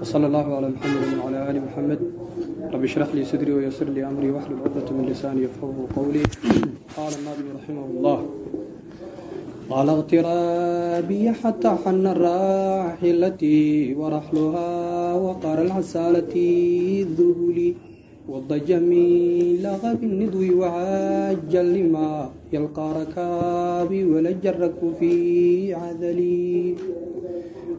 وصلى الله على محمد وعلى آل محمد رب اشرح لي صدري ويسر لي أمري واحلل عقدة من لساني يفقهوا قولي قال الناظم رحمه الله قال اغترابي حتى حن الراحلة ورحلها وقار العسالة الذهل وض جميل غب الندو وعاجل لما يلقى ركابي ولج الركب في عذلي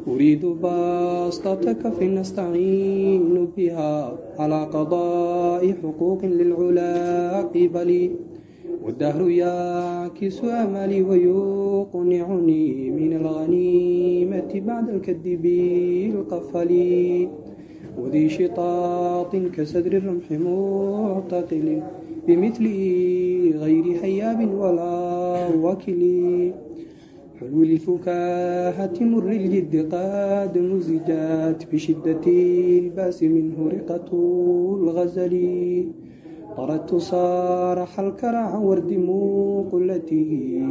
أريد باسطتك فنستعين بها على قضاء حقوق للعلا قبلي والدهر يعكس أملي ويقنعني من الغنيمة بعد الكذب القفلي وذي شطاط كسدر الرمح معتقل بمثله غير حياب ولا وكل حلو الفكاهة مر الجد قاد مزجات بشدة الباس منه رقة الغزل طرت صارح الكرع ورد قلته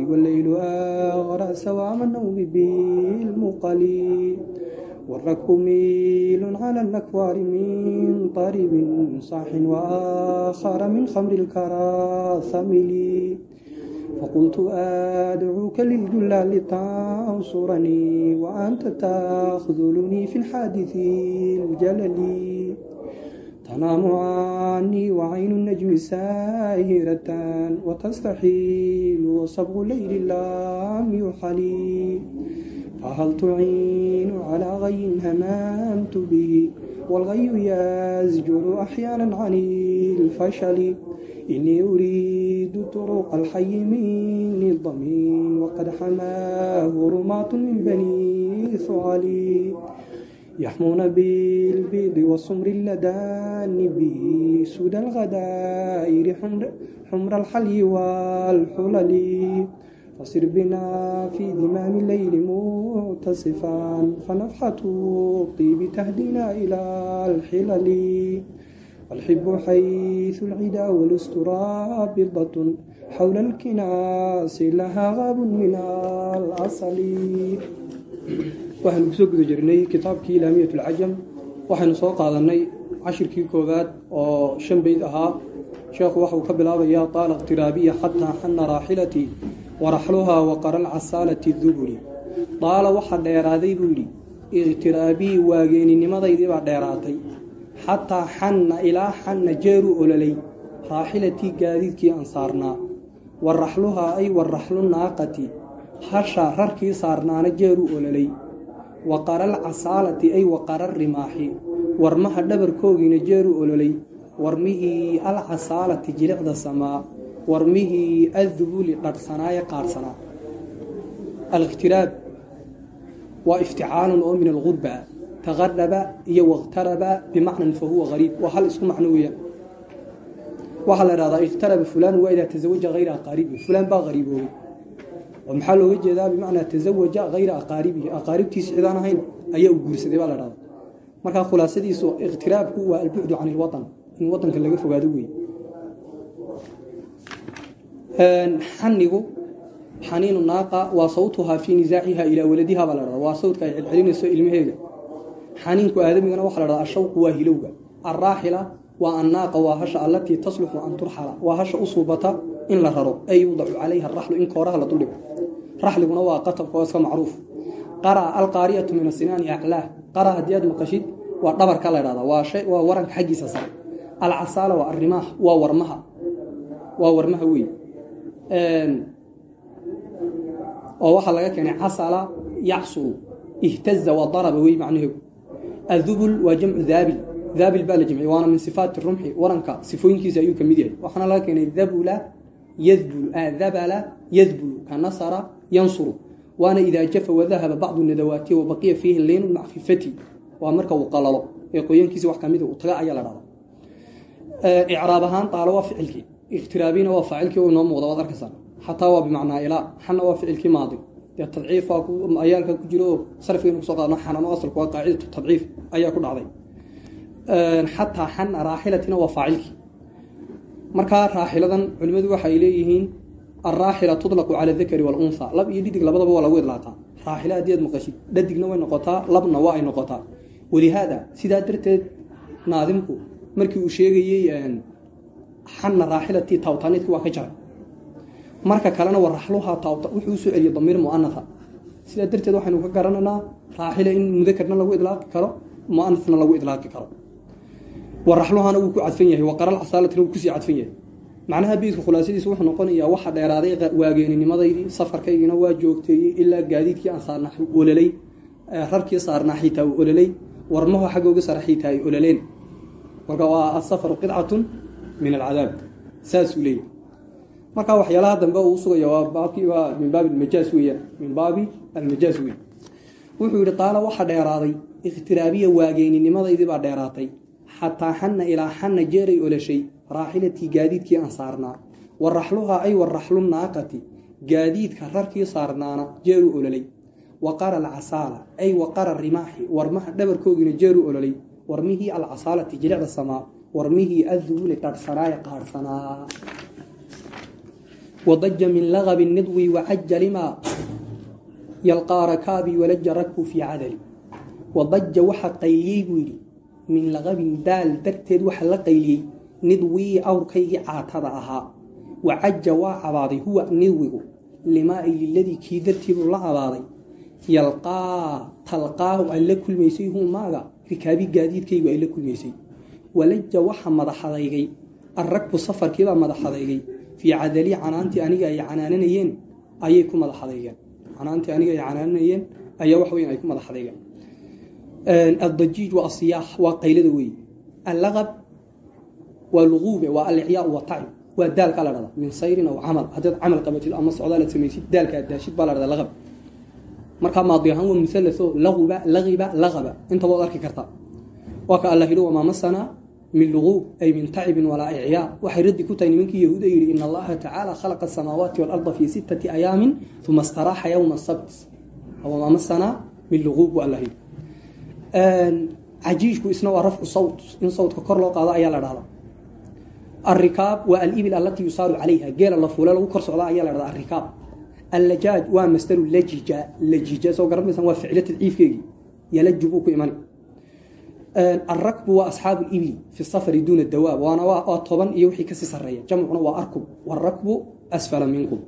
والليل أغرى سوام النوم بالمقل والركب ميل على المكوار من طريب صاح وآخر من خمر الكراثم فقلت أدعوك للجلال تنصرني وأنت تخذلني في الحادث الجلل تنام عني وعين النجم ساهرة وتستحيل وصبغ الليل لم يحلي وهل تعين على غي هممت به والغي يزجر أحيانا عن الفشل إني أريد طرق الحي من الضمين وقد حماه رماة من بني ثعلي يحمون بالبيض والسمر اللدان به سدى الغدائر حمر الحلي والحلل فصر بنا في ذمام الليل متصفا فنفحة الطيب تهدينا إلى الحلل والحب حيث العدا والاسترى بضة حول الكناس لها غاب من الأصل waxaynu kusoo guda jirnay kitaabkii ilaamiyat lcajam waxaynu soo qaadanay cashirkii koowaad oo shan bayd ahaa sheekhu waxauu ka bilaabayaa taala iqtiraabiya xataa xana raaxilatii waraxluhaa waqara alcasaalati duburi. Daala waxa dheeraaday buu yidhi iqtiraabii waageeninimadaydi baa dheeraatay. Xataa xanna ilaa xanna jeeru ololay raaxilatii gaadiidkii aan saarnaa. Waraxluhaa ay waraxlu naaqati hasha rarkii saarnaana jeeru ololay waqara alcasaalati ay waqara rimaaxi warmaha dhabarkoogiina jeeru ololay warmihii alcasaalati jilicda samaa warmihii addubuli dhadhsanaaye qaadhsanaa aliktiraab waa ifticaalun oo min algurba taqaraba iyo wakhtaraba bimacnan fa huwa hariib waa hal isku macno weeyaan. Waxaa la idhahdaa ikhtaraba fulaan waa idaa tasawaja hayra aqaaribi fulaan baa hariiboobay oo maxaa looga jeedaa bimacnaa tasawaja hayra aqaaribihi aqaaribtiisi cidaan ahayn u guursaday baa la dhahdaa markaa khulaasadiisu ikhtiraabku waa albucdu can ilwatan in wadanka laga fogaado wey xanigu xaniinu naaqa waa sawtuhaa fii nisaaciha ilaa waladiha baa la dhahdaa waa sawdka ay celcelinayso ilmaheeda xaniinku aadamigana waxaa la dhahdaa ashawqu waa hilowga. Alraaxila waa annaaqa waa hasha allatii tasluxu an turxala. Waa hasha u suubata in la raro. Ay yudacu calayha araxlu in kooraha la duldhigo raxliguna waa qatabka oo iska macruuf. Qara alqaariyatu min asinaani aclaah qara haddii aad maqashid waa dhabarka la dhahdaa waa waranka xaggiisa sare. Alcasaala waa arrimaah waa warmaha. Waa warmaha wey oo waxaa laga keenay casala yacsuru ihtaza waa daraba wey macnaheedu adubul waa jamcu daabil daabil baa la jamciy waana min sifaati rumxi waranka sifooyinkiisa ayuu ka yahay. Waxaana laga keenay dabula yadbulu dabala yadbulu ka nasara yansuru. Waana idaa jafa wadahaba bacdu nadawaati wa baqiya fiihi leynun maca khifati waa marka uu qalalo ee qoyankiisa wax kamida uu taga ayaa la dhahdaa icraab ahaan taalo waa ficilkii ikhtiraabina waa faacilkii oo inoo muuqda waad arkaysaa xataa waa bimacnaa ilaa xana waa ficilkii maadi dee tadciif waa ayaalka ku jiro oo sarfiga ku soo qaadno xanano asalku waa qaacidatu tadciif ayaa ku dhacday xataa xana raaxilatina waa faacilkii markaa raaxiladan culimmadu waxay leeyihiin alraaxila tudlaqu cala adakari walunha lab iyo dhidig labadaba waa lagu idlaaqaa raaxilo haddii aad maqashid dhadigna way noqotaa labna waa ay noqotaa walihaada sidaa darteed naadimku markii uu sheegayey xanna raaxilatii taawtaaniidki waa ka jaray. Marka kalena waraxluhaa taawta wuxuu u soo celiyey damiir mu'anatha sidaa darteed waxaynu ka garanaynaa raaxila in mudakarna lagu idlaaqi karo mu'anathna lagu idlaaqi karo. Waraxluhana wuu ku cadfan yahay waqaral casaalatina wuu ku sii cadfan yahay. Macnaha beydka khulaasadiisa wuxuu noqonayaa waxa dheeraaday waageeninimadeydii safarkaygiina waa joogteeyey ilaa gaadiidkii aan saarnaa ololay. Rarkii saarnaa xitaa ololay. Warmaho xaggooga sara ololeen. Marka waa asafaru qidcatun min alcadaab. Saasuu leeyahy marka waxyaalaha dambe uu sugaya waa baabkii waa min baabi almajaas weeyaan. Min baabi almajaas weey wuxuu yidhi taala waxa dheeraaday ikhtiraabiya waageeninimadeydii baa dheeraatay. Xataa xanna ilaa xanna jeeray olashay raaxilatii gaadiidkii aan saarnaa. Waraxluhaa ay waraxlu naaqati gaadiidka rarkii saarnaana jeeruu ololay waqara alcasaala ay waqara rimaaxi warmaha dhabarkoogiina jeeruu ololay warmihii alcasaalati jilicda samaa warmihii aduuli qarhsanaaye qaadhsanaa wadaja min lagabi nidwi wacaja limaa yalqaa rakaabii walaja rakbu fii cadali. Wadaja waxa qayliyey buu yidhi min laqabin daal darteed waxa la qayliyey nidwii awrkaygii caatada ahaa. Wacaja waa cabaaday huwa nidwigu limaa liladii kii dartiibuu la cabaaday yalqaa talqaahu ay la kulmaysay hu maaga rikaabi gaadiidkaygu ay la kulmaysay walaja waxa madaxadaygay arragbu safarkiibaa madaxadaygay. Fii cadalii canaantii aniga ay canaananayeen ayay ku madaxadaygeen canaantii aniga ay canaananayeen ayaa wax weyn ay ku madaxadaygeen addajiij waa asiyaax waa qaylada weeye allaqab waa luquube waa alciyaa wa tacib waa daalka la dhahdaa min sayrin aw camal. Haddaad camal qabatid ama socdaalaad samaysid daalka aad daashid baa la dhahdaa laqab. Markaa maadi ahaan waa mualao lauba laqiba laqaba. Intaba arki kartaa waa ka allah yidhi wamaa masanaa min luguub ay min tacibin walaa icyaa waxay raddi ku tahay nimankii yahuuda yidhi ina allaha tacaala khalaqa asamaawaati waalarda fii sittati ayaamin uma istaraaxa yowma sabt. Wamaa masana min luguub waa allah yidhi isna waa rafcu sawt. In sawtka kor loo qaado ayaa la dhahdaa alrikaab waa alibil allatii yusaaru calayha. Geela la fuule lagu kor socda ayaa la dhahdaa alrikaab allajaaj waa masdaru lajija lajija soo garanaysaan waa ficlo tadciifkeegii yalaju ku imani alrakbu waa asxaabu libli fi safari duuna dawaab waana waa toban iyo wixii ka sii sarreeya. Jamcuna waa arkub warakbu asfala minkum.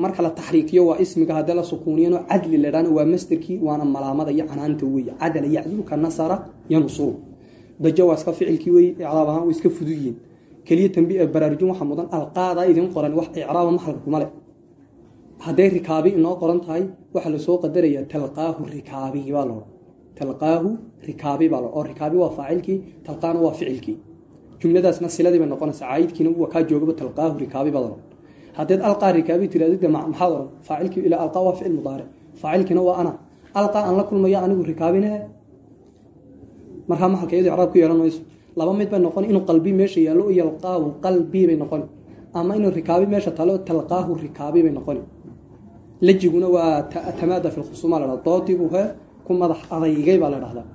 Marka la taxriikiyo waa ismiga haddii la sukuuniyano cadli waa masderkii waana malaamada iyo canaanta weeye cadala yacdulka nasara yansuru dajo waa iska ficilkii wey icraab ahaan iska fuduyiin keliya tambi baraarujin waxaa mudan alqaadaa idin qoran wax icraaba maxalka kuma leh. Hadday rikaabi inoo qoran tahay waxaa la soo qadarayaa talqaahu rikaabi baa loodhan talqaahu rikaabi baa oo rikaabi waa faacilkii talqaana waa ficilkii. Jumladaasna siladii bay noqonaysa caayidkiina waa kaa joogaba talqaahu rikaabi baa loodhan haddeed alqaa rikaabi tiraadid maxaad oran faacilkii ilaa alqaa waa ficil mudaaric faacilkiina waa ana. Alqaa aan la kulmaya anigu rikaabine markaa maxalka ku yeelan mayso. Laba mid bay noqon inuu qalbi meesha yaallo u yalqaahu qalbi bay noqoni ama inuu rikaabi meesha talo talqaahu rikaabi bay noqoni lajiguna waa tamaada fi lkhusuuma la doodigu he ku madax adaygay baa la dhahdaa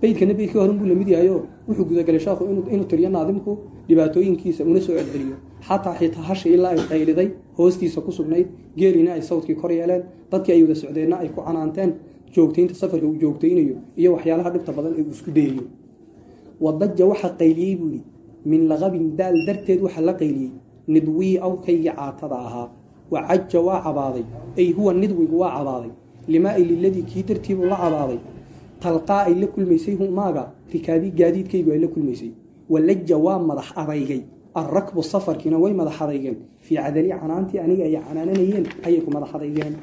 beydkana beydkii horen buu la mid yahayo wuxuu gudagelay sheekhu inuu tiriyo naadimku dhibaatooyinkiisa una soo celceliyo xataa xitaa hashi ilaa ay qayliday hoostiisa ku sugnayd geelina ay sawdkii kor yeeleen dadkii ay wada socdeenna ay ku canaanteen joogtaynta safarka uu joogtaynayo iyo waxyaalaha dhibta badan ee uu isku dayayo. Wadaja waxa qayliyey buu yidhi min laqabin daal darteed waxa la qayliyey nidwii awkaygii caatada ahaa wacaja waa cabaaday ay huwa nidwigu waa cabaaday limaa liladii kii dartiibuu la cabaaday talqaa ay la kulmaysay humaaga rikaabi gaadiidkaygu ay la kulmaysay walaja waa madax adaygay alrakbu safarkiina way madax adaygeen fii cadali canaantii aniga ay canaananayeen ayay ku madax adaygeen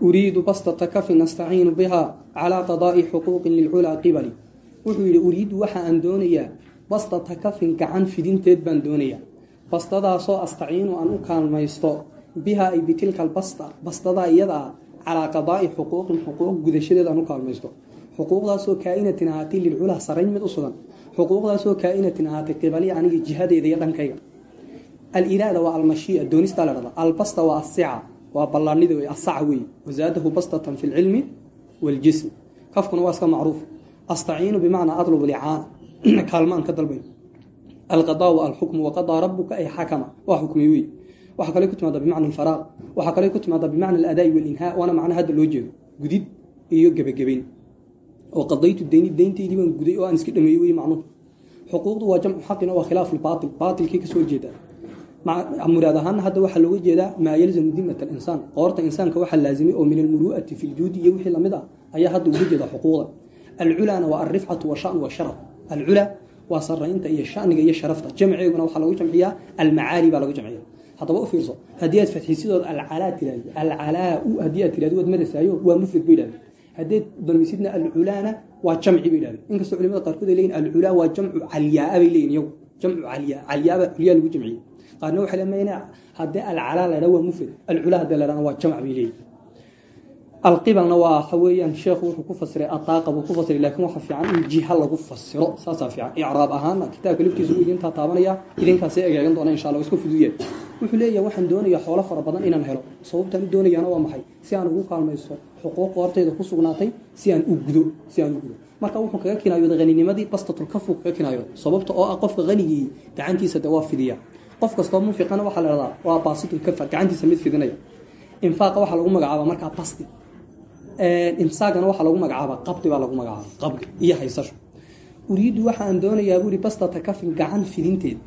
uriidu bastata kafin astaciinu biha calaa qadaa'i xuquuqin lilculaa qibali wuxuu yidhi uriidu waxa aan doonayaa bastata kafin gacan fidinteed baan doonayaa. Bastadaasoo astaciinu aan u kaalmaysto bihaa ay bitilka albasta bastadaa iyada ah calaa qadaa'i xuquuqin xuquuq gudashadeed aan u kaalmaysto. Xuquuqdaasoo kaa'inatin ahaatay lilculaa sarayn mid u sugan. Xuquuqdaasoo kaa'inatin ahaatay qibali aniga jihadeeda iyo dhankayga. Aliraada waa almashiia doonistaa la dhada albasta waa asica waa ballaanida wey asaca wey wazaadahu bastatan fi lcilmi waljism kafkuna waa iska macruuf. Astaciinu bimacnaa adlubu licaana kaalmaan ka dalbayno alqadaa alxukmu waqadaa rabuka ay xakama. Waa xukmay wey waxaa kale ku timaada bimacna alfaraaq. Waxaa kale ku timaada bimacna aladaai walinhaa. Waana macna hadda loo jeedo. Gudid iyo gebagabayn oo dayni dayntaydii baan guday oo aan iska dhameeyey wey macnuhu. Xuquuqdu waa jamcu xaqina waa khilaafu lbaatil baatilkii ka soo horjeeda muraad ahaana hadda waxaa looga jeedaa maa yalzamu dimat alinsaan qoorta insaanka waxaa laazimay oo min almuru'ati fi ljuudi iyo wixii la mid ah ayaa hadda uga jeeda xuquuqda alculaana waa alrifcatu washan washaraf alcula waa saraynta iyo shaniga iyo sharafta jamceeguna waxaa lagu jamciyaa almacaali baa lagu jamciya haddaba u fiirso haddii aad fadxiisidood alcalaa tiraahdo alcalaau haddii aad tirahdo waad madasaayo waa mufrad bay idhahdeen haddayd damisidna alculaana waa jamci bay idhahdeen inkastoo culimada qaarkood ay leeyihiin alculaa waa jamcu calyaaa bay leeyihiin iyagu jamcu calyaa calyaaba culyaa lagu jamciyey qaarna waxay leeyihiin haddii alcalaa la waa mufrad alculaa haddii la waa jamc bay leeyihiin alqibalna waa waxa weeyaan sheekhu wuxuu ku fasiray ataaqa buu ku fasiray laakiin waxa fiican in jiha lagu fasiro. Saasaa fiican. Icraab ahaana kitaabka laftiisa uu idintaa taabanaya. Idinkaasay egeegan doona insha allah isku fuduyahay wuxuu leeyahay waxaan doonayaa xoolo fara badan inaan helo. Sababtaan u doonayaana waa maxay? Si aan ugu kaalmaysto xuquuq qoortayda ku sugnaatay si aan u gudo si aan u gudo. Marka wuxuu kaga kinaayooday haninimadii bastatulkafu kaga kinaayood. Sababta oo ah qofka hanigii gacantiisa de waa fidiya qof kastoo munfiqana waxaa la dhahdaa waa baasitulkafa gacantiisa mid fidinaya. Infaaqa waxaa lagu magacaabaa markaa basti imsaagana waxaa lagu magacaaba qabdi baa lagu magacaaba qabdi iyo haysasho. Uriiddu waxa aan doonayaa buuri bastata kafin gacan fidinteed.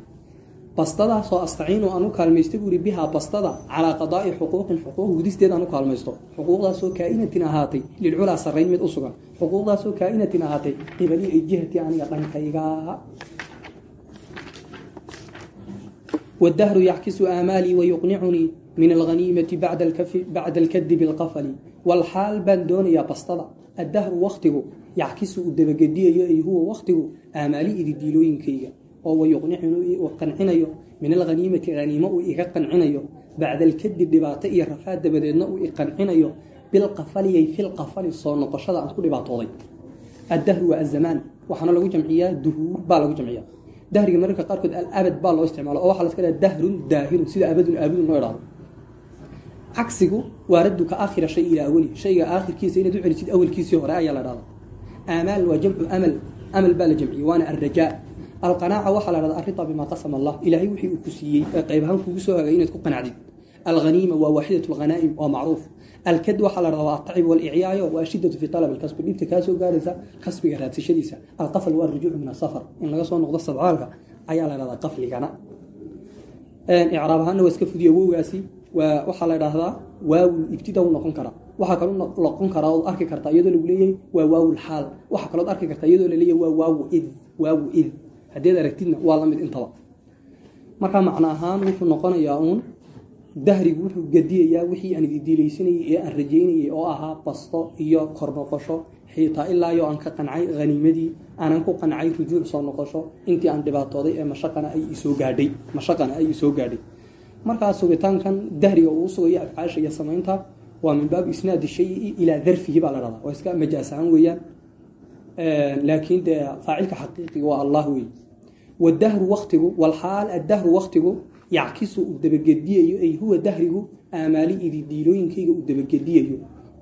Bastadaasoo astaciinu aanu kaalmaysta buuri bihaa bastada calaa qadaa'i xuquuqin xuquuq gudisteed aanu kaalmaysto. Xuquuqdaasoo kaa'inatin ahaatay lilculaa sarrayn mid u sugan. Xuquuqdaasoo kaa'inatin ahaatay qibali ay jihatii aniga dhankaygaa wadahru yaxkisu aamaalii wayuqnicunii min alhaniimati bacda alkadi bilqafali walxaal baan doonayaa bastada. Addahru wakhtigu yaxkisu uu dabagediyayo ay huwa wakhtigu aamaali ididiilooyinkayga oo wayuqnicu qancinayo. Min alhaniimati haniimo uu iga qancinayo. Bacda alkadi dhibaato iyo rafaa dabadeedna uu i qancinayo. Bilqafaliyay filqafali soo noqoshada aan ku dhibaatooday. Addahru waa azamaan waxaana lagu jamciyaa duhuur baa lagu jamciya dahriga mararka qaarkood alabad baa loo isticmaalo oo waxa laska dhaha dahrun daahirun sida waaraduka aakhira shay ilaa awali. Shayga aakhirkiisa inaad u celisid awalkiisii hore ayaa la dhahda aamaal waa jamcu amal. Amal baa la jamciyey waana alrajaa alqanaaca waxaa la dhahda arrida bimaa qasama allah. Ilaahay wixii uu ku siiyey ee qayb ahaan kuugu soo hagay inaad ku qanacdid alghaniima waa waaxidat alghanaa'im oo macruuf. Alkad waxaa la dhadaa waa atacib walicyaayo waa ashidatu fi alab alkasbi. Dhibta kaa gaaraysa kasbiga raadsashadiisa. Alqafl waa arujuucu min asafar in laga soo noqdo sabcaalka ayaa la dhahdaa qafligana. Icraab ahaana waa iska fudiya wowgaasi waxaa la dhaahdaa waawul ibtida u noqon karaa waxaa kaloo noqon karaa ood arki kartaa iyadoo lagu leeyahay waa waawul xaal. Waxaa kalooad arki kartaa iyadoo laleeyahy waa waawu id waawu id. Haddeed aragtidna waa la intaba. Markaa macno ahaan wuxuu noqonayaa uun dahrigu wuxuu gediyayaa wixii aan idiilaysanayay ee aan rajaynayay oo ahaa basto iyo kor noqosho xiitaa ilaayo aan ka qancay haniimadii aanan ku qancay rujuuc soo noqosho intii aan dhibaatooday ee mashaqana ay isoo gaadhay mashaqana ay isoo gaadhay markaa sugitaankan dahriga uu sugayo afcaasha iyo samaynta waa min baab isnaadi shayi ilaa darfihi baa la dhahdaa waa iska majaasaan weeyaan. Laakiin dee faacilka xaqiiqiga waa allah wey wadahru waktigu walxaal addahru waktigu yackisu uu dabagediyayo ay huwa dahrigu aamaali idi diilooyinkayga uu dabagediyayo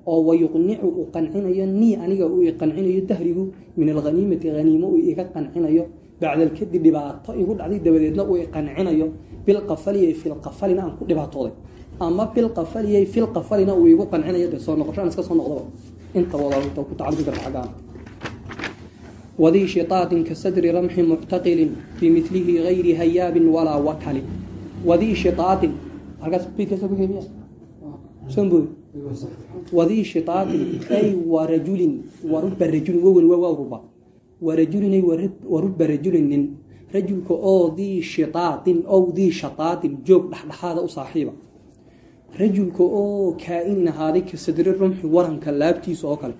oo wayuqnicu uu qancinayo nii aniga uu iqancinayo dahrigu min alghaniimati haniimo uu iga qancinayo. Bacdalkadi dhibaato igu dhacday dabadeedna uu iqancinayo bilqafaliy filqafalina aan ku dhibaatooday. Ama bilqafaliyay filqafalina uu igu qancinayo de soo noqoshaan iska soo noqdaba intabooda ku tacalluqi karta xaggaan. Wadii shitaatin ka sadri ramxi muctaqilin bi milihi gayri hayaabin walaa wakalin wadii shitaatin wadii shitaatin ay wa warubba rajulin wawen waa ruba wa ay warubba rajulin nin rajulka oo dii shiaatin ow dii shaaatin joog dhexdhexaada u saaxiiba. Rajulka oo kaa-in nahaaday ka rumxi waranka laabtiisa oo kale.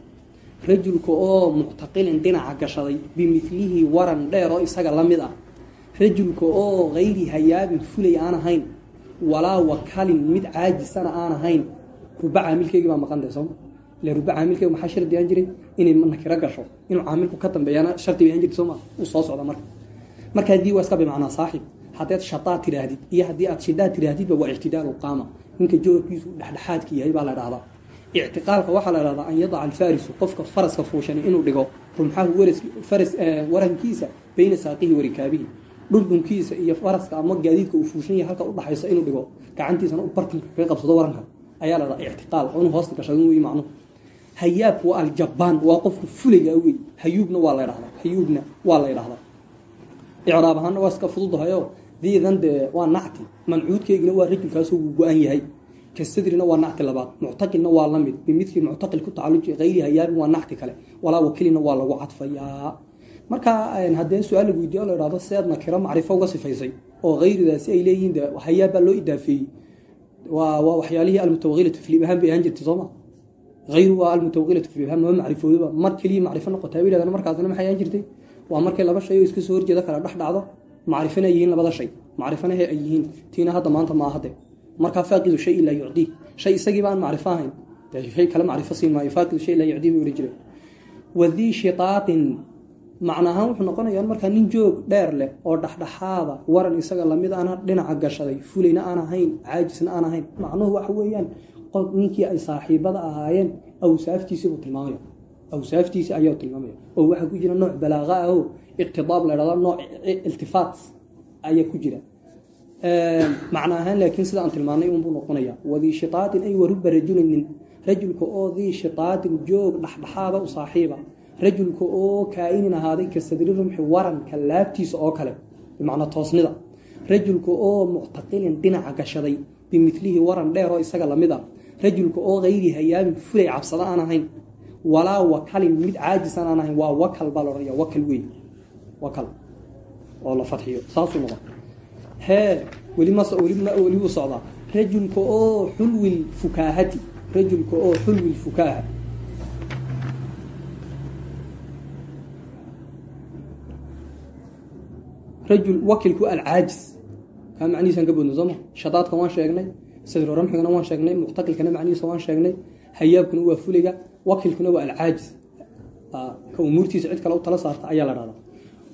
Rajulka oo muctaqilin dhinaca gashaday bimidlihii waran dheer oo isaga la mid ah. Rajulka oo kayri hayaabin fulay aan ahayn walaa wakalin mid caajisana aan ahayn. Ruba caamilkeygii baa maqan tahay sooma ruba caamilkeyga maxaa shardi aan jiray? Inay nakiro gasho inuu caamilku ka dambeeyana shardi baan jirta sooma uu soo socda marka marka haddii waa iska bimacnaa saaxib haddaad shataa tiraahdid iyo haddii aad shidaa tiraahdidba waa ictidaalu qaama. Ninka jawaabkiisu dhexdhexaadka yahay baa la dhahdaa ictiqaalka waxaa la dhahdaa an yadaca alfarisu qofka faraska fuushani inuu dhigo rumxahu warankiisa beyna saaqihi warikaabihi dhundhunkiisa iyo faraska ama gaadiidka uu fuushan yahay halka udhaxaysa inuu dhigo gacantiisana u bartanka kaga qabsado waranka. Ayaa la dhadaa ictiqaal. Inuu hoosta gashadin wey macnuhu. Hayaabku waa aljabaan waa qofka fulayga wey hayuubna waa la dhahdaa hayuubna waa la dhahdaa icraab ahaana waa iska fududahayo diidan dee waa nacti. Mancuudkeygina waa rajulkaasoo wuu go-an yahay. Kasadrina waa nacti labaad. Muctaqilna waa la mid. Bimidkii muctaqil ku tacaluji hayri hayaabin waa nacti kale. Walaa wakilina waa lagu cadfayaa marka haddee su'aal lagu la idhahdo seed nakiro macrifo uga sifaysay oo hayridaasi ay leeyihiin de hayaab baa loo idaafeeyey. Waa waa waxyaalihii almutawaqilatu fi libhaan bay ahaan jirtay sooma hayru waa almutawaqilatu fi libhaan ma macrifoodaba mar keliya macrifo noqotaa yidhahdaan markaasna maxay ahaan jirtay waa markay laba shay oo iska soo horjeeda kala dhex macrifana yihiin labada shay. Macrifana he ay yihiin. Tiina hadda maanta ma ahade markaa faaqidu shay laa yucdii shay isagiiba macrifo ahayn. Shay kale macrifo siin maayo. Faaqidu shay laa yucdii bay ohan jireen wadii shitaatin. Macnaahaan wuxuu noqonayaa markaa nin joog dheer leh oo dhexdhexaada waran isaga la mid ana dhinaca gashaday fulayna aan ahayn caajisna aan ahayn. Macnuhu waxa weeyaan ninkii ay saaxiibada ahaayeen awsaaftiisii buu tilmaamaya awsaaftiisi ayaa tilmaamaya oo waxaa ku jira nooc balaaqa ah oo iqtidaab la dhahdo nooc iltifaat ayaa ku jira macna ahaan laakiin sida aan tilmaanay unbuu noqonaya wadii shitaatin ay waruba rajulinin rajulka oo dii shitaatin joog dhexdhexaada u saaxiiba rajulka oo kaa-inin ahaaday ka sadri rumxi waranka laabtiisa oo kale bimacnaa toosnida rajulka oo muctaqilin dhinaca gashaday bimilihi waran dheer oo isaga la mid a rajulka oo hayri hayaabin fulay cabsada aan ahayn walaa wakalin mid caajisan aan ahayn waa wakal baa laodhanaya wakal wey wakal. Oo la fadxiyo saasuu noqon. Hee weli wuu socdaa. Rajulka oo xulwil fukaahati. Rajulka oo xulwil fukaaha. Rajul wakilku alcaajis. Kaa macnihiisaan ka boodna sooma shadaadkan waan sheegnay sadro ramxigana waan sheegnay muctaqilkana macnihiisa waan sheegnay hayaabkuna waa fuliga wakilkuna waa alcaajis. Ka umuurtiisa cid kale u tala saarta ayaa la dhahdaa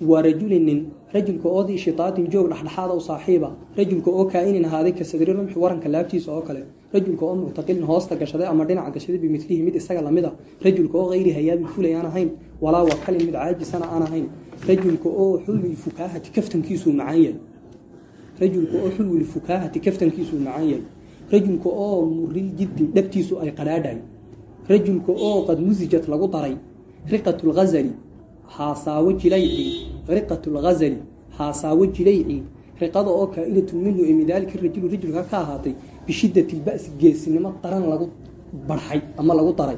waa rajulinin rajulka oodii shitaatin joog dhexdhexaada u saaxiiba rajulka oo kaa-inin ahaaday ka sadri rumxi waranka laabtiisa oo kale rajulka oo muctaqilin hoosta gashaday ama dhinaca gashaday bimilihi mid isaga la mid a rajulka oo hayri hayaabin fulay aan ahayn walaa wakalin mid caajisana aan ahayn rajulka oo xulwi kaftankiisuu macaan yahay. Rajulka oo xulwi fukaahati kaftankiisuu macaan yahay. Rajulka oo muril jiddi dhabtiisu ay qadhaadhahay rajulka oo qad musijat lagu daray riqat lghazali haasaawo jilayci riqat lghazali haasaawo jilayci riqada oo kaa-ilatun minhu ee midaalika rajulu rajulka ka ahaatay bishiddati lba'si geesinimo daran lagu barxay ama lagu daray.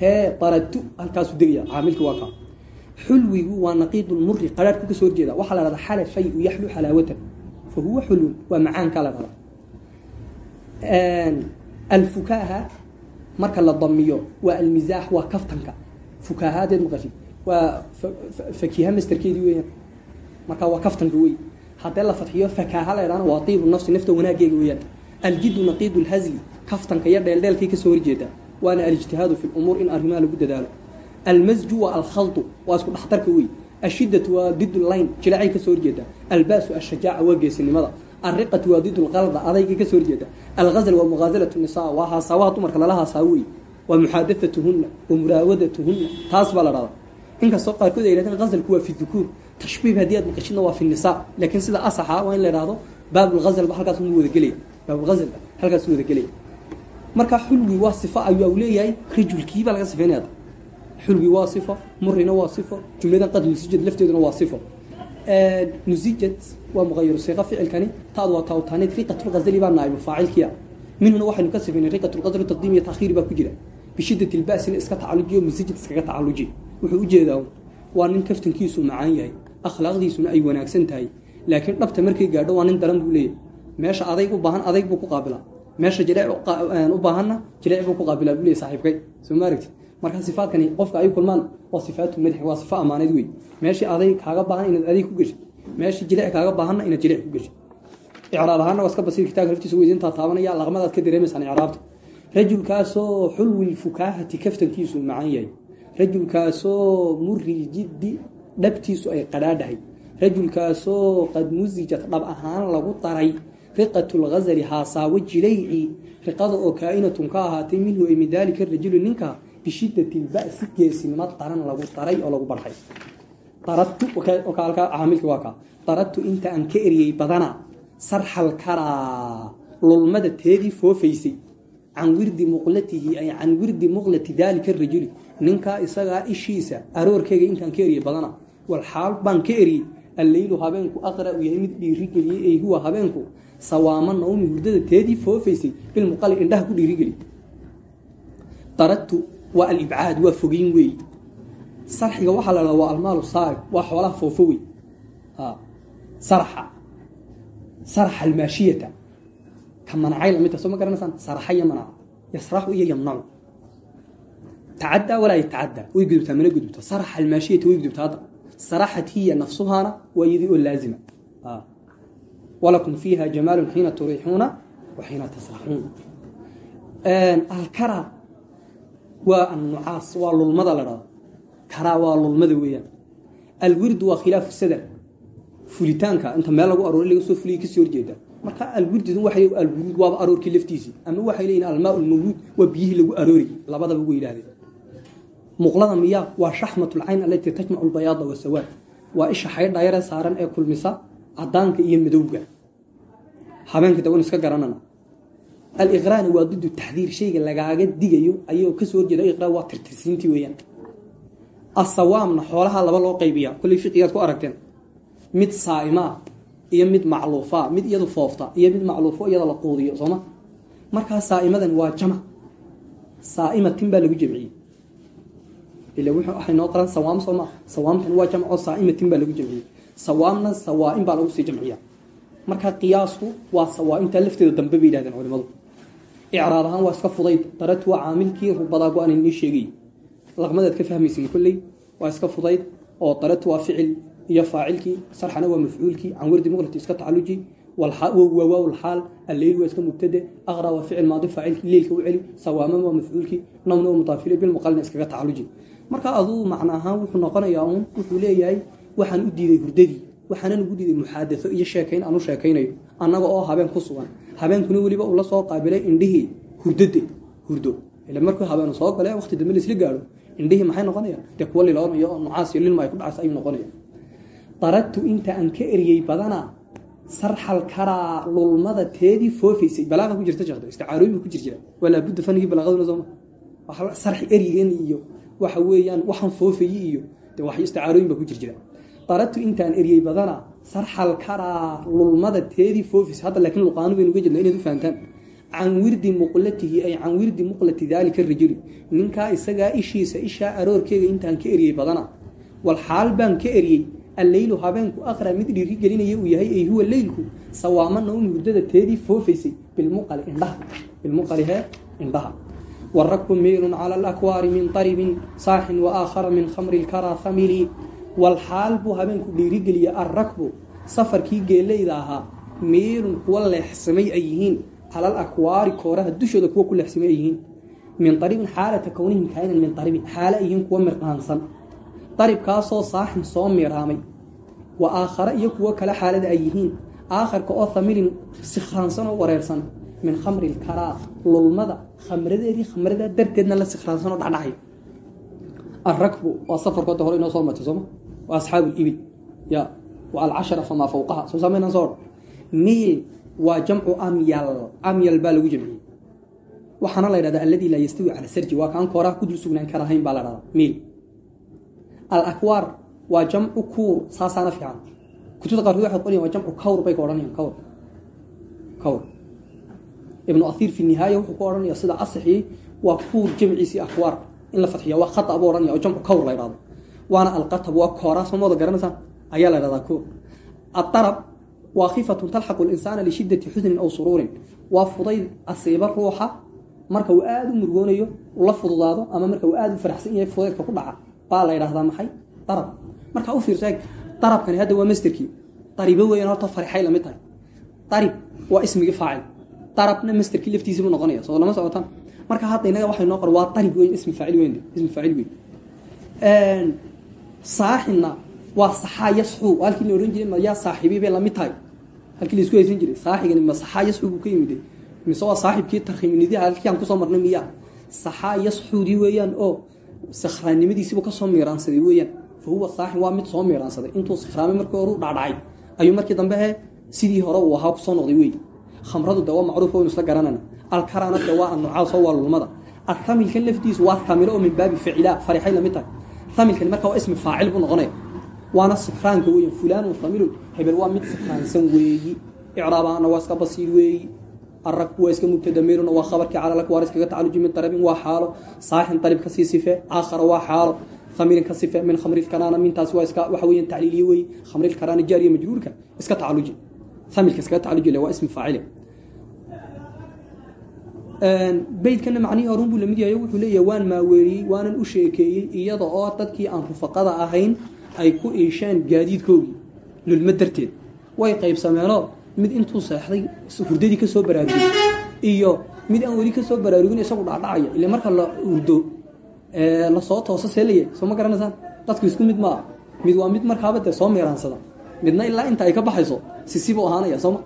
Hee daratu halkaasu degaya caamilki waa kaa xulwigu waa naqiidulmuri qaraarhku ka soo horjeeda waxaa la dhahdaa xala shay u yaxlu xalaawatan. Fa huwa xulwun waa macaankaa la dhahdaa alfukaaha marka la damiyo waa almisaax waa kaftanka. Fukaahadeed maqashid waa fakiha masterkeedii weeyaan. Marka waa kaftanka wey haddee la fadxiyo fakaaha la idhahna waa tiibu nafsi nafta wanaageega weeyaan. Aljidu naqiidu lhasli kaftanka iyo dheeldheelkay ka soo horjeeda. Waana alijtihaadu fi lumuur in arrimaha lagu dadaalo. Almasju waa alkhaldu waa isku dhexdarka wey ashidatu waa did layn jilaacay ka soo horjeeda. Albaasu ashajaaca waa geesinimada alriqatu waa did lqalda adayga ka soo horjeeda alghazal waa mughaasalatu nisaa waa haasaawaha dumarka lala haasaawo wey waa muxaadathatuhunna wa muraawadatuhunna taas baa la dhahdaa inkastoo qaarkood ay yidhahdeen ghazalku waa fi dukuur tashbiib haddii aad maqashidna fi nisaa. Laakiin sida asaxa waa in la idhahdo baabulghazal ba halkaas mu wada gelaya. Baabulghazal halkaas wada gelaya. Marka xulwi waa sifa ayuu leeyahay rajulkiibaa laga sifeynaya xulwi waa sifo murina waa sifo jumladan qad musijad lafteeduna waa sifo musijad waa muqayaru siiqa ficilkani taad waa taawtaanid riqatulghazali baa naaibu faacilkiya minhuna waxaynu ka sifaynay riqatulghazali taqdiim iyo taakhiir baa ku jira. Bishiddati lba'sina iska tacalujiyo musijad iskaga tacaluji wuxuu u jeedaa waa nin kaftankiisu macaan yahay akhlaaqdiisuna ay wanaagsan tahay. Laakiin dhabta markay gaadho waa nin daran buu leeyahy meesha adayg u baahan adayg buu ku qaabilaa meesha jileec u baahanna jileec buu ku qaabilaa buu leeyahy saaxiibkay. Soo ma aragti marka sifaadkani qofka ay kulmaan waa sifaatu madxi waa sifo amaaneed wey meeshii aday kaaga baahan inaad aday ku geshid meeshii jileec kaaga baahanna inaad jileec ku geshid icraab ahaanna waa iska basiir kitaabka laftiisa weydintaa taabanaya laqmadaad ka dareemaysaan icraabta. Rajulkaasoo xulwi fukaahati kaftankiisu macaan yahay. Rajulkaasoo muril jiddi dhabtiisu ay qadhaadhahay. Rajulkaasoo qad musijad dhab ahaan lagu daray riqatu lghazali haasaawo jilayci riqada oo kaa'inatun ka ahaatay minhu ay min rajuli ninka bishiddati lba'si geesinimo daran lagu daray oo lagu barxay caamilki waa kaa daradtu inta aan ka eriyey badana sarxal karaa lulmada teedii foofaysay can wirdi muqlatihi ay can wirdi muqlati daalika rajuli. Ninkaa isagaa ishiisa aroorkeyga intaan ka eriyey badana wal xaal baan ka eriyey alleylu habeenku aqra u yahay mid dhiirigeliyey ay huwa habeenku. Sawaama nawmi hurdada teedii foofaysay bilmuqali indhaha ku dhiirigeliy daradtu waa alibcaad waa fogeyn weey. Sarxiga waxaa la dhahda waa almaalu saarib waa xoolaha foofo wey sarxa. Sarxa almaashiyata. Ka manacay lamidta soo ma garanaysaan sarxa iyo yasraxu iyo yamnacu. Tacaddaa walaa yatacaddaa way gudubtaa mana gudubto sarxa almaashiyata way gudubtaa hadda. Saraxat hiya nafsuhaana waa iyadii oo laazima. Walakum fiiha jamaalun xiina turiixuuna wa tasraxuun. Alkara waa annucaas waa lulmada la dhahdo karaa waa lulmada weeyaan. Alwirdu waa khilaafu sadar. Fulitaanka inta meel lagu aroori laga soo fuliya ka soo horjeeda. Marka alwirdidu waxay alwuruud waaba aroorkii laftiisii ama waxay leeyihiin almaa lmawruud waa biyihii lagu arooriyey labadaba way yidhahdeen muqlada miyaa waa shaxmatulcayn alatii tajmacu lbayaada wasawaad waa isha xaydhayare saaran ee kulmisa cadaanka iyo madowga habeenka dawan iska garanana aliqraani waa dudu taxdiir shayga lagaaga digayo ayuu ka soo horjeeda iqraa waa tirtirsiintii weeyaan. Asawaamna xoolaha laba loo qaybiya kolley fiqigaad ku aragteen. Mid saaimaa iyo mid macluufaa mid iyadu foofta iyo mid macluufo iyada la quudiyo sooma markaa saaimadan waa jamac saaimatin baa lagu jamciyey. Ila waxay noo qoran sawaam sooma sawaamtan waa jamco saaimatin baa lagu jamciyey. Sawaamna sawaaim baa lagu sii icraab ahaan waa iska fudayd darat waa caamilkii rubadaa go-an inii sheegay. Laqmadaad ka fahmaysin kolley waa iska fudayd oo darat waa ficil iyo faacilkii sarxana waa mafcuulkii can wardi muqlati iska tacaluji waaw lxaal alleyl waa iska mubtade aqra waa ficil maadi faacilkii leylka u celi sawaama waa mafcuulkii nawna waa mutaafile bilmuqalina iskaga tacaluji marka aduu macna ahaan wuxuu noqonayaa uun wuxuu leeyahay waxaan u waxaanan ugu diiday muxaadao iyo sheekayn aan u sheekaynayo annaga oo habeen ku sugan. Habeenkuna weliba uu la soo qaabilay indhihii hurdade hurdo. Ila markuu habeenu soo gale waqti dambe laisla gaadho indhihii maxay noqonayaan? Dee kuwa liloonaya oo nucaas iyo lilma ay ku dhacaysa ayuu noqonaya daradtu inta aan ka eriyey badana sarxal karaa lulmada teedii foofaysay. Balaaqa ku jirta jeekdo isticaarooyin ku jir jira fanigii balaaqaduna sooma sarxi erigan iyo waxa weeyaan waxaan foofayey iyo dee wax isticaarooyin baa ku jir daradtu intaan eriyey badana sarxal karaa lulmada teedii foofaysa hadda laakiin luqaanu baynu uga jirna inaad u fahantaan. Can wirdi muqlatihi ay can wirdi muqlati daalika rajuli ninkaa isagaa ishiisa ishaa aroorkeega intaan ka eriyey badana. Wal baan ka eriyey alleylu habeenku aqra mid dhiiri gelinaya uu yahay ay huwa leylku sawaama nawmi hurdada teedii foofaysay bilmuqali indhaha bilmuqali hee indhaha. Warakbu miilun cala alakwaari min taribin saaxin wa aakhara min khamri lkaraa famili wal xaal buu habeenku dhiirigeliya alrakbu safarkii geeleyda ahaa miilun kuwa leexsamay ay yihiin cala alakwaari kooraha dushooda kuwa ku leexsamay ay yihiin. Min aribin xaalata kownihim kaanan min aribin xaale ay kuwa mirqaansan. Daribkaasoo saaxin soo miraamay wa aakhare iyo kuwo kale xaalada ay yihiin. Aakharka oo hamilin sikhraansan oo wareersan min khamri lkaraa lulmada khamradeedii khamrada darteedna la sikhraansan oo dhacdhacay alrakbu waa safarkooda hore inoo soo martay sooma waa asxaabu libil ya alcashara famaa fawqaha soo samaynaan soo miil waa jamcu amyal amyal baa lagu jamciyey waxaana la ydhahdaa alladii laa yastawi cala sarji waa kaan kooraha ku dul sugnaan karahayn baa la dhahdaa miil alakwaar waa jamcu kuur saasaana fiican kutubta qaarkood waxay qorayan waa jamcu kawr bay ka odhanayaan kawr kawr ibnu athiir fi nihaaya wuxuu ku odhanaya sida asixii waa kuur waana alqatab waa kooraa soomooda garanaysaan ayaa la ydhahdaa kuur adarab waa khifatun talxaqu linsaana lishiddati xusnin aw suruurin waa fudayd asiiba ruuxa marka uu aada u murgoonayo ula fududaado ama marka uu aada u faraxsan yahay fudaydka ku dhaca baa la ydhahdaa maxay darab markaa u fiirsa darabkani hadda waa masterkii daribo weyan horta farxay la mid tahay darib waa ismigii faacil darabna masterkii laftiisii buu noqonaya soo lama socotaan marka hadda inaga waxay noo qor waa darib weyn ismi faacil weyn ismi faacil weyn saaxinna waa saxaa yasxuu halkii la odhan jiray ma yaa saaxiibi bay la mid tahay. Halkii la isku haysan jiray saaxigani ma saxaa ka yimid. Mise waa saaxibkii tarkhiminidii halkii aan ku soo marnay miyaa? Saxaa weeyaan oo sakhraannimadiisiibuu ka soo miiraansaday weeyaan. Fa huwa saaxib waa mid soo miiraansaday intuu sakhraamay markii hore u dhacdhacay ayuu markii dambe he sidii hore uu ahaa ku soo noqday wey khamradu de waa macruuf waynu isla garanana. Alkarana de waa anucaas oo waa lulmada. Alramilkan laftiisu waa ramilo oo min baabi ficilaa farixay la mid tahay ramilkani marka waa ismi faacil buu noqonaya waana sifraanka weyan fulaanun ramilun hebel waa mid sifraansan weeyi. Icraabaana waa iska basiir weeyi. Aragku waa iska mubtadameeluna waa khabarkii calalak waar iskaga tacaluji min darabin waa xaalo. Saaxin dalib ka sii sife aakhara waa xaalo. Khamirin ka sife min khamrilkanaana mintaas waa iska waxa weeyaan tacliiliye weeyi. Khamrilkanaana jaariya majruurka iska tacaluji amilka iskaga tacaluji waa ismi faacile beydkana macnihii buu la mid yahay wuxuu leeyahay waan maaweeliyey waanan u sheekeeyey iyada oo dadkii aan rufaqada ahayn ay ku iisheen gaadiidkoogii lulmo darteed. Way qaybsameenoo mid intuu seexday hurdadii ka soo baraarugay iyo mid aan weli ka soo baraarugin isagu dhacdhacaya. Ile marka la hurdo la soo tooso seelaya soo ma garanaysaan dadku isku mid maa mid waa mid markaaba dee soo meeraansada. Midna ilaa inta ay ka baxayso sisibuu ahaanaya sooma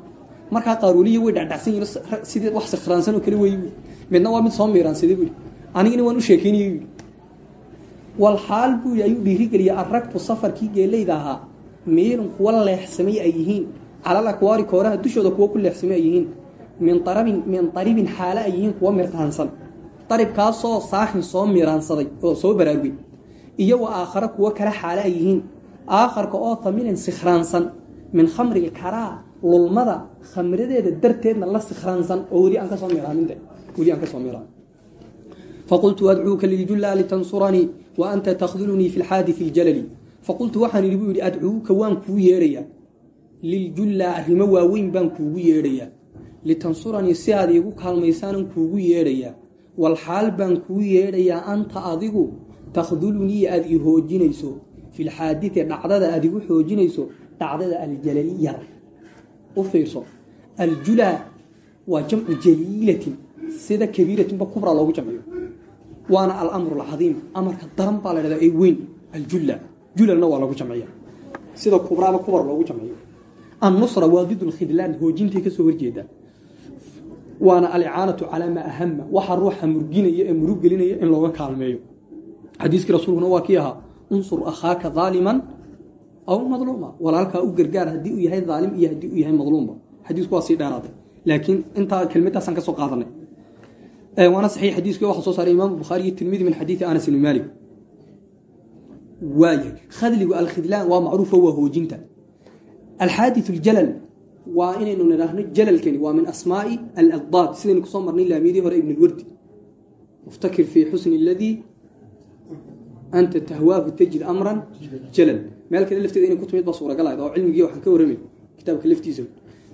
markaa qaarweliya way dhacdhacsan yihiin sidii wax sikhraansan oo kale wey midna waa mid soo miiraansaday buu anigina waan u sheekeynayey buu wal xaal buu ayuu dhiirigeliyay arragtu safarkii geelayda ahaa meelun kuwa leexsamay ay yihiin. Calal akwaari kooraha dushooda kuwa ku leexsamay ay yihiin. Min arabin min aribin xaale ay yihiin kuwa mirqaansan. Aribkaasoo saaxin soo miiraansaday oo soo baraarugay. Iyo wa aakhare kuwo kale xaale ay yihiin. Aakharka oo tamilin sikhraansan. Min khamri lkaraa lulmada khamradeeda darteedna la sikhraansan oo weli aan ka soo miiraamin weli aan ka soo miiraamin faqultu adcuuka liljula litansuranii wa anta takhdulunii fi lxaadii ljalali faqultu waxaan idhi buu yidhi adcuuka waan kuu yeedhayaa liljulla arrimo waaweyn baan kuugu yeedhayaa litansuranii si aad iigu kaalmaysaanan kuugu yeedhayaa walxaal baan kuu yeedhayaa anta adigu. Takhdulunii aada i hoojinayso. Filxaadii dhacdada aad igu xoojinayso dhacdada aljalaliyada u fiirso. Aljulaa waa jamcu jaliilatin sida kabiiratinba kubra loogu jamciyo. Waana alamru alcadiim amarka daran baa la dhahdaa ee weyn aljulla julalna waa lagu jamciya sida kubraaba kubar loogu jamciyo. Annusra waa did lkhidlaan hoojintii ka soo horjeeda. Waana alicaanatu calaa maa ahama waxa ruuxa murginaya ee murug gelinaya in looga kaalmeeyo. Xadiiskii rasuulkuna waa kii ahaa unsur akhaaka aaliman aw madluuma. Walaalkaa u gargaar haddii uu yahay aalim iyo haddii uu yahay madluumba xadiisku waa sii dheeraaday laakiin intaa kelmadaasaan ka soo qaadanay. Waana saxiix xadiiska waxaa soo saaray imaamu bukhaari iyo tirmidi min xadiidi anas ibni maalik. Waayahay khadligu alkhidlaan waa macruufo waa hoojinta. Alxaadiث aljalal waa inaynu nidhaahno jalalkani waa min asmaa'i aladaad sidaynu ku soo marnay laamiyadii hore ibn lwardi muftakir fii xusni اladii anta tahwaahu tajid amran jalal meel kale lafteeda inay ku timid baa suuragalahayd oo cilmigii waxaan ka warramay kitaabka laftiisa.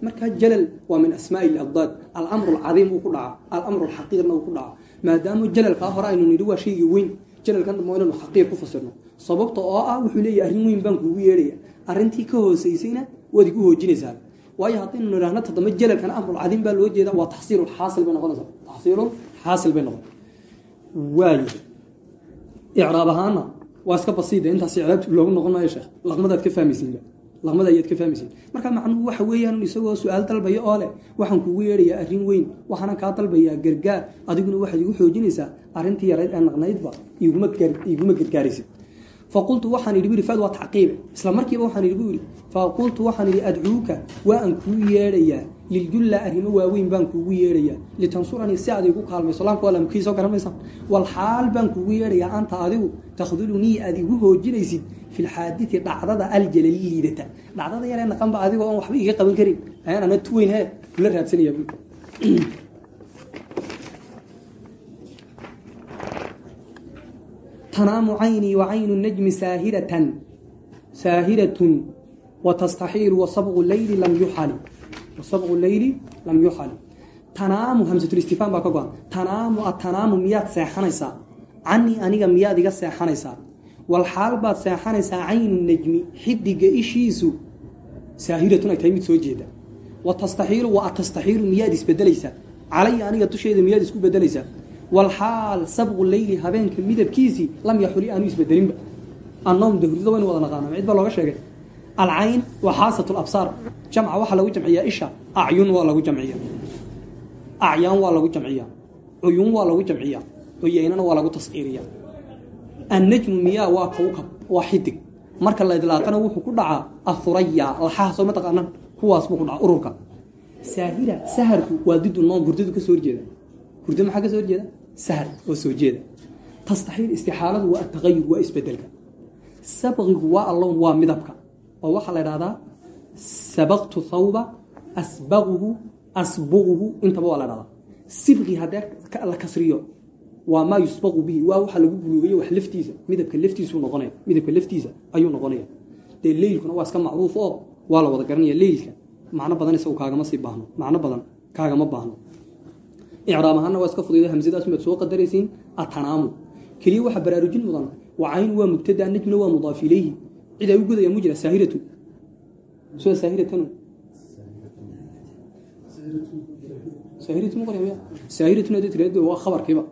Marka jalal waa min asmaa'i aladaad alamru alcadiim uu ku dhaca. Alamru alxaqiirna uu ku dhaca. Maadaama jalalkaa hore aynu nidhi waa shayga weyn. Jalalkan dambe inaynu xaqiir ku fasirno. Sababta oo ah wuxuu leeyahy arrin weyn baan kuugu yeedhaya. Arrintii ka hoosaysayna waad igu hoojinaysaa. Waayo haddaynu nidhaahno tadamba jalalkana amrulcadiim baa loo jeeda waa taxsiilulxaasil bay noqonaysaa. Taxsiilul xaasil bay noqon. Waayo icraab ahaana waa iska basiida intaas icraab loogu noqon maayo sheekh laqmadaad ka fahmaysiinba laqmada ayaad ka fahmaysiin. Marka macnuhu waxa weeyaan isagoo su'aal dalbaya oo leh waxaan kugu yeedhayaa arrin weyn waxaana kaa dalbayaa gargaar. Adiguna waxaad igu xoojinaysaa arrintii yarayd ee naqnaydba iguma gargaaraysid. Faqultu waxaan idhi bui fad waa tacqiibe isla markiiba waxaan idhi bu idhi faqultu waxaan idhi adcuuka waa aan kuu yeedhayaa liljulla arrimo waaweyn baan kuugu yeedhayaa litansuranii si aad igu kaalmayso laamka waa laamkiisoo garanaysa wal xaal baan kuugu yeedhayaa anta adigu takhdulunii aad igu hoojinaysid fi lxaadii dhacdada aljalali liidata dhacdada yaree naqanba adigoo aan waxba iga qaban karin ana tuweyn he kula raadsanaya tanaamu caynii wa caynu najmi saahiratan saahiratun watastaxiilu wasabqu leyli lam yuxali wasabqu leyli lam yuxali tanaamu hamsatulistifaan baa ka go-an tanaamu atanaamu miyaad seexanaysaa canii aniga miyaad iga seexanaysaa wal xaal baad seexanaysaa caynu najmi xidiga ishiisu saahiratun ay tahay mid soo jeeda watastaxiilu wa atastaxiilu miyaad isbedelaysaa calaya aniga dusheeda miyaad isku bedelaysaa walxaal sabqu leyli habeenka midabkiisii lam yaxuli aanu isbedelinba annowm dahurida waynu wada naqaana cid baa looga sheegay alcayn waa xaasat labsaar jamca waxaa lagu jamciyaa isha acyun waa lagu jamciya acyaan waa lagu jamciya cuyun waa lagu jamciya cuyeynana waa lagu tasqiiriya annajmu miyaa waa kawkab waa xidig marka la idlaaqana wuxuu ku dhacaa ahuraya laxaha soo mataqaanaan kuwaas buu ku dhaca ururka saahira saharku waa didu noom hurdadu ka soo horjeeda hurdo maxaa ka soo horjeeda sahar oo oo waxaa la idhahdaa sabaqtu thawba asbaquhu asbuquhu intaba waa la dhahdaa sibqi haddee la kasriyo waa maa yusbaqu bihi waa waxa lagu buluugayo wax laftiisa midabka laftiisuu noqonaya midabka laftiisa ayuu noqonaya. Dee leylkuna waa iska macruuf oo waa la wada garanaya leylka. Macno badan isagu kaagama sii baahno macno badan kaagama baahno. Icraab ahaanna waa iska fudayda hamsadaas maad soo qadaraysiin atanaamu. Keliya waxa baraarujin mudan wacayn waa mubtada najmna waa mudaaf ilayhi cid ay u gudaya mujira saahiratu soo saahiratanu saahiratu ma qoraya saahiratun haddii tirahdo waa khabarkiiba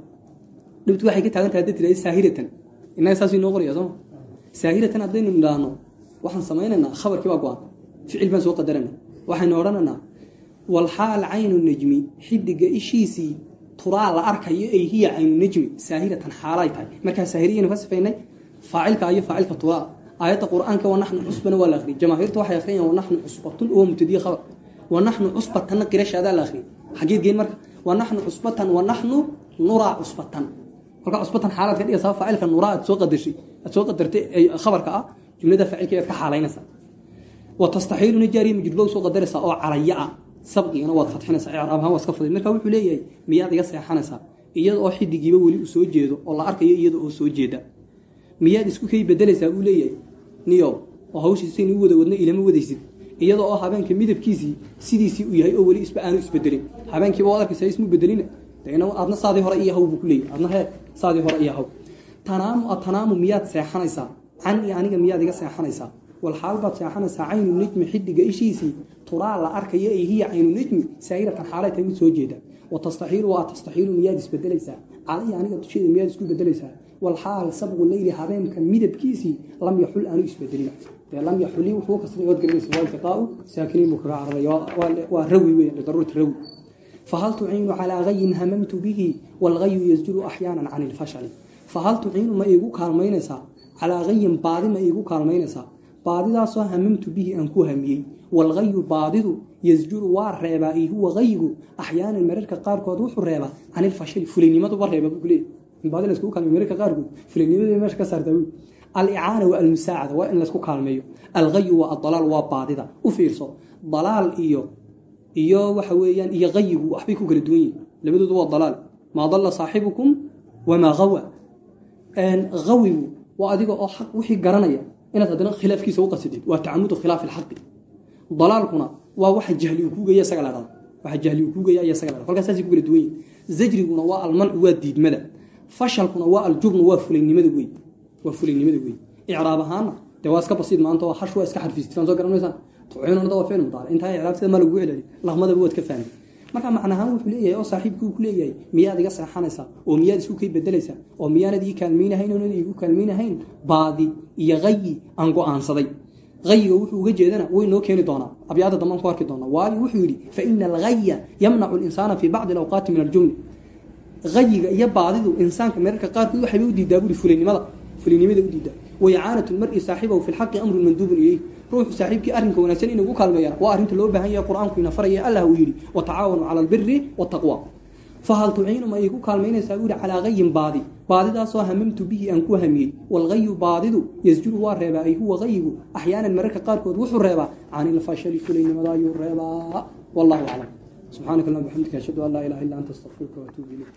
dhibtu waxay ka taagan tahay haddii tirahdo saahiratan innaga saas inoo qoraya sooma saahiratan haddaynu nidhaahno waxaan samaynaynaa khabarkii baa go-an ficil baan soo qadarana waxaynu odhanaynaa walxaal caynu najmi xidiga ishiisii turaa la arkayo ay hiya caynu najmi saahiratan xaalay tahay markaa saahiriyaynu ka sifaynay faacilka iyo faacilka aayadda qur'aanka wanaxnu cusbana waa la akhriyay jamaahiirtu waxay akhriyaan wanaxnu cusbatun oo mubtadiye khabar. Wanaxnu cusbatanna qirashaadaa la akhriyay xageed geen marka. Wanaxnu cusbatan wanaxnu nuraa cusbatan. Kolkaa cusbatan xaalaad ka dhigaysaa faacilka nuraa aad soo qadashay aad soo qadartay khabarka ah jumlada faacilka aad ka xaalaynaysaa. Watastaxiiluna jaariya majruuba soo qadaraysaa oo calaya ah. Sabqigana waad fadxinaysaa icraab ahaan waa iska fuday. Marka wuxuu leeyahay miyaad iga seexanaysaa? Iyada oo xidigiiba weli uu soo jeedo oo la arkayo iyada oo soo jeeda. Miyaad isku kay bedelaysaa? Buu leeyahay niyo oo hawshiisaynu u wada wadno ilama wadaysid. Iyada oo habeenka midabkiisii sidiisii uu yahay oo weli isba aanu isbedelin habeenkiiba waad arkaysaa ismu bedelina dena adna saadii hore iyo haw buu ku leeyahay adna hee saadii hore iyo haw. Tanaamu atanaamu miyaad seexanaysaa? Can iyo aniga miyaad iga seexanaysaa? Walxaal baad seexanaysaa? Caynu najmi xidiga ishiisii turaa la arkayo ay hiya caynu najmi saahiratan xaalay mid soo jeeda. Watastaxiilu waa tastaxiilu miyaad isbedelaysaa calaya aniga dusheeda miyaad isku bedelaysaa walxaal sabqu leyli habeenka midabkiisii lam yaxul aanu isbedelin lam yaxuli wuxuu iltiqaau saakiniin buu kaga cararay waa rawi weyn lidaruurati rawi fahal tuciinu calaa gayin hamamtu bihi walgayu yasjuru axyaanan can ilfashali fahal tuciinu ma iigu kaalmaynaysaa calaa gayin baadi ma iigu kaalmaynaysaa baadidaasoo hamamtu bihi aan ku hamiyey walgayu baadidu yasjuru waa reebaa i huwa gayigu axyaanan mararka qaarkood wuxuu reebaa can ilfashali fulaynimaduba reeba buu baadi layskugu kaalmeyo mararka qaarkood fulaynimadii meesha ka saartaa wy alicaana waa almusaacada waa in laysku kaalmeeyo. Algayu waa adalaal waa baadida. U fiirso dalaal iyo iyo waxa weeyaan iyo gayigu waxbay ku kala duwan yihiin labadoodu waa dalaal. Maa dalla saaxibukum wamaa gawa gawigu waa adiga oo xaq wixii garanaya inaad haddana khilaafkiisa u qasidid waa tacamudu khilaafi alxaqi. Dalaalkuna waa waxa jahli uu kuugaya isaga la dhada waxa jahli uu kuugaya ayaa isaga la dhada kolkaas saasay ku kala duwan yihiin zajriguna waa almancu waa diidmada fashalkuna waa aljubnu waa fulaynimada wey waa fulaynimada wey icraab ahaana dee waa iska basiid maanta oo hash waa iska xarfiistifaan soo garanaysaa tuciinunada waa ficil mudaaric intaa icraabtida ma lagu celali laqmadaba waad ka fahmay. Marka macnahaan wuxuu leeyahay oo saaxiibkii ku leeyahay miyaad iga seexanaysaa oo miyaad isku kay bedelaysaa oo miyaanad ii kaalmaynahayn oonad iigu kaalmaynahayn baadi iyo gayi aan go'aansaday. Gayiga wuxuu uga jeedana way noo keeni doonaa. Abyaada dambaan ku arki doonaa. Waayo wuxuu yidhi fa ina algaya yamnacu linsaana fii bacdi alawqaati min aljumli gayiga iyo baadidu insaanka mararka qaarkood waxayba u diidaa buri fulaynimada fulaynimada u diidaa. Wayacaanatu lmari saaxibahu fi lxaqi amrun manduubun ilayh ruuxu saaxiibkii arrinka wanaagsan inuu kaalmeeyana waa arrinta loo baahan yahay qur'aanku ina faraya allah uu yidhi watacaawanu cala albiri wataqwa fahal tuciinu ma iigu kaalmaynaysaa buu calaa gayin baadi. Baadidaasoo hamamtu bihi aan ku hamiyey. Walgayu baadidu yasjuru waa reebaa. Ay huwa gayigu axyaanan mararka qaarkood wuxuu reebaa. Can ilfashali fulaynimada ayuu reebaa. Wallahu aclam subxaanaka allah bxamdika ashhadu an laa ilaha illa anta astaqfiruka waatuubu ilayk